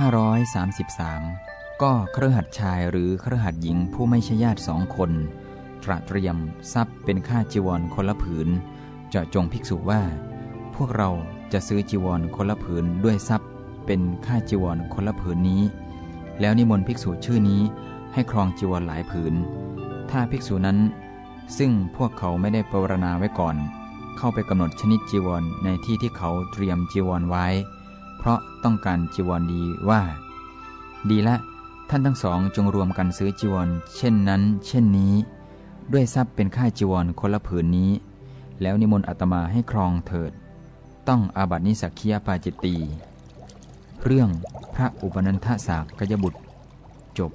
533 ก็เครือขัดชายหรือเครือขัดหญิงผู้ไม่ใช่ญาติสองคน ตระเตรียมทรัพย์เป็นค่าจีวรคนละผืน เจาะจงภิกษุว่า พวกเราจะซื้อจีวรคนละผืนด้วยทรัพย์ เป็นค่าจีวรคนละผืนนี้ แล้วนิมนต์ภิกษุชื่อนี้ให้ครองจีวรหลายผืน ถ้าภิกษุนั้น ซึ่งพวกเขาไม่ได้ปรารณาไว้ก่อน เข้าไปกำหนดชนิดจีวรในที่ที่เขาเตรียมจีวรไว้ เพราะต้องการจีวรดีว่า ดีละ ท่านทั้งสองจงรวมกันซื้อจีวร เช่นนั้น เช่นนี้ ด้วยทรัพย์เป็นค่าจีวรคนละผืนนี้ แล้วนิมนต์อาตมาให้ครองเถิด ต้องอาบัตินิสักคียปาจิตตีเรื่องพระอุปนันทสากยบุตร จบ